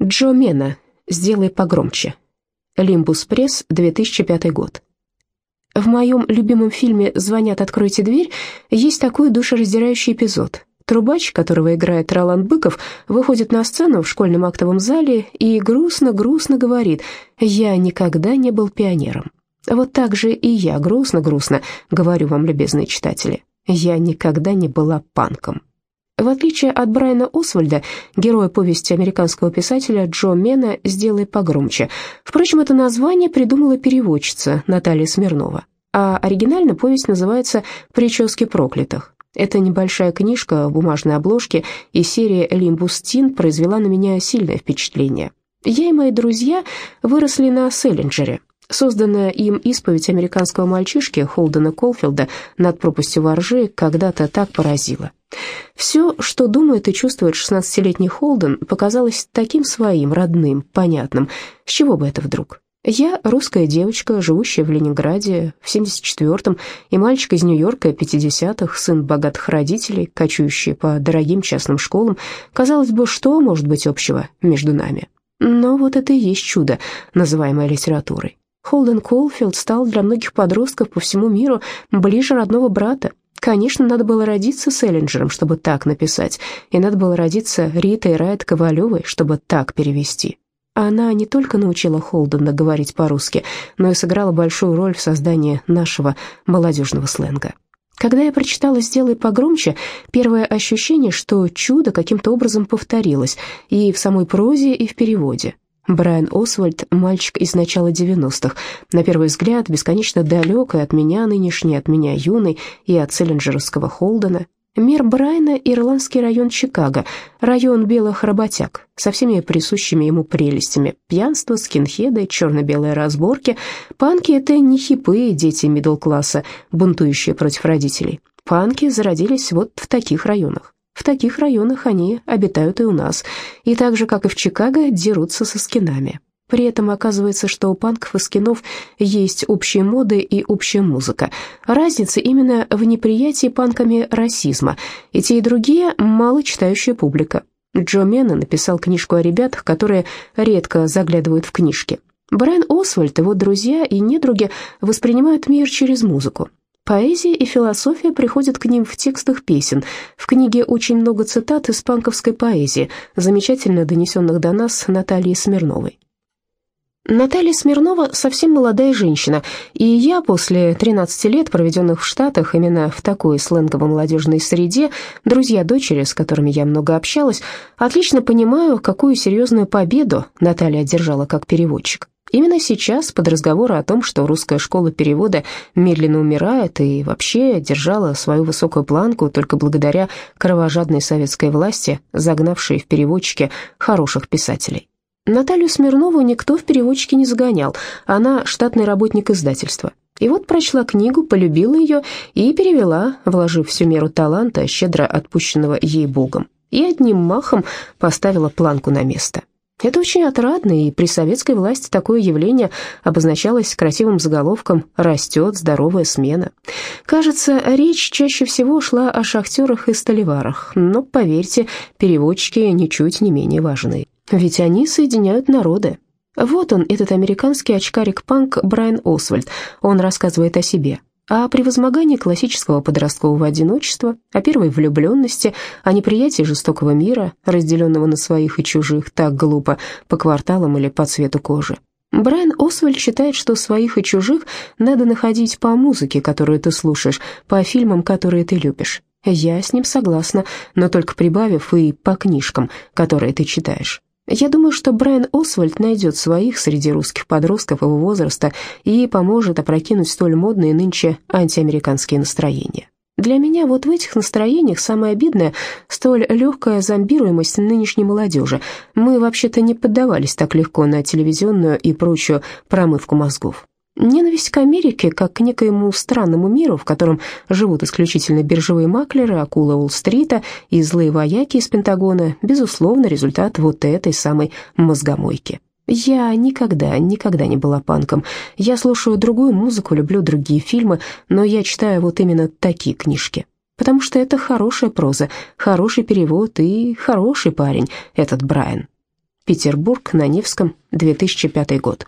Джо Мена, «Сделай погромче». Лимбус Пресс, 2005 год. В моем любимом фильме «Звонят, откройте дверь» есть такой душераздирающий эпизод. Трубач, которого играет Ролан Быков, выходит на сцену в школьном актовом зале и грустно-грустно говорит «Я никогда не был пионером». Вот так же и я грустно-грустно говорю вам, любезные читатели, я никогда не была панком. В отличие от Брайана Освальда, героя повести американского писателя Джо Мена «Сделай погромче». Впрочем, это название придумала переводчица Наталья Смирнова, а оригинально повесть называется «Прически проклятых». Эта небольшая книжка в бумажной обложке и серия «Лимбустин» произвела на меня сильное впечатление. Я и мои друзья выросли на Селлинджере, Созданная им исповедь американского мальчишки Холдена Колфилда над пропастью воржи когда-то так поразила. Все, что думает и чувствует 16-летний Холден, показалось таким своим, родным, понятным. С чего бы это вдруг? Я русская девочка, живущая в Ленинграде в 74-м, и мальчик из Нью-Йорка 50-х, сын богатых родителей, кочующий по дорогим частным школам. Казалось бы, что может быть общего между нами? Но вот это и есть чудо, называемое литературой. Холден Колфилд стал для многих подростков по всему миру ближе родного брата. Конечно, надо было родиться Селлинджером, чтобы так написать, и надо было родиться Ритой Райт Ковалевой, чтобы так перевести. Она не только научила Холдена говорить по-русски, но и сыграла большую роль в создании нашего молодежного сленга. Когда я прочитала «Сделай погромче», первое ощущение, что чудо каким-то образом повторилось и в самой прозе, и в переводе. Брайан Освальд – мальчик из начала 90-х, на первый взгляд бесконечно далекий от меня нынешний, от меня юный и от селлинджеровского Холдена. Мир Брайана – ирландский район Чикаго, район белых работяг, со всеми присущими ему прелестями – пьянство, скинхеды, черно-белые разборки. Панки – это не хипые дети мидл-класса, бунтующие против родителей. Панки зародились вот в таких районах. В таких районах они обитают и у нас, и так же, как и в Чикаго, дерутся со скинами. При этом оказывается, что у панков и скинов есть общие моды и общая музыка. Разница именно в неприятии панками расизма. И те, и другие – мало читающая публика. Джо Мена написал книжку о ребятах, которые редко заглядывают в книжки. Брайан Освальд, его друзья и недруги воспринимают мир через музыку. Поэзия и философия приходят к ним в текстах песен. В книге очень много цитат из панковской поэзии, замечательно донесенных до нас Натальей Смирновой. Наталья Смирнова совсем молодая женщина, и я после 13 лет, проведенных в Штатах именно в такой сленгово-молодежной среде, друзья дочери, с которыми я много общалась, отлично понимаю, какую серьезную победу Наталья одержала как переводчик. Именно сейчас, под разговоры о том, что русская школа перевода медленно умирает и вообще держала свою высокую планку только благодаря кровожадной советской власти, загнавшей в переводчики хороших писателей. Наталью Смирнову никто в переводчики не загонял, она штатный работник издательства. И вот прочла книгу, полюбила ее и перевела, вложив всю меру таланта, щедро отпущенного ей Богом, и одним махом поставила планку на место. Это очень отрадно, и при советской власти такое явление обозначалось красивым заголовком «Растет здоровая смена». Кажется, речь чаще всего шла о шахтерах и столеварах, но, поверьте, переводчики ничуть не менее важны, ведь они соединяют народы. Вот он, этот американский очкарик-панк Брайан Освальд, он рассказывает о себе – о превозмогании классического подросткового одиночества, о первой влюбленности, о неприятии жестокого мира, разделенного на своих и чужих так глупо по кварталам или по цвету кожи. Брайан Освальд считает, что своих и чужих надо находить по музыке, которую ты слушаешь, по фильмам, которые ты любишь. Я с ним согласна, но только прибавив и по книжкам, которые ты читаешь. Я думаю, что Брайан Освальд найдет своих среди русских подростков его возраста и поможет опрокинуть столь модные нынче антиамериканские настроения. Для меня вот в этих настроениях самое обидное – столь легкая зомбируемость нынешней молодежи. Мы вообще-то не поддавались так легко на телевизионную и прочую промывку мозгов. Ненависть к Америке, как к некоему странному миру, в котором живут исключительно биржевые маклеры, акулы Уолл-стрита и злые вояки из Пентагона, безусловно, результат вот этой самой мозгомойки. Я никогда, никогда не была панком. Я слушаю другую музыку, люблю другие фильмы, но я читаю вот именно такие книжки. Потому что это хорошая проза, хороший перевод и хороший парень, этот Брайан. Петербург, на Невском, 2005 год.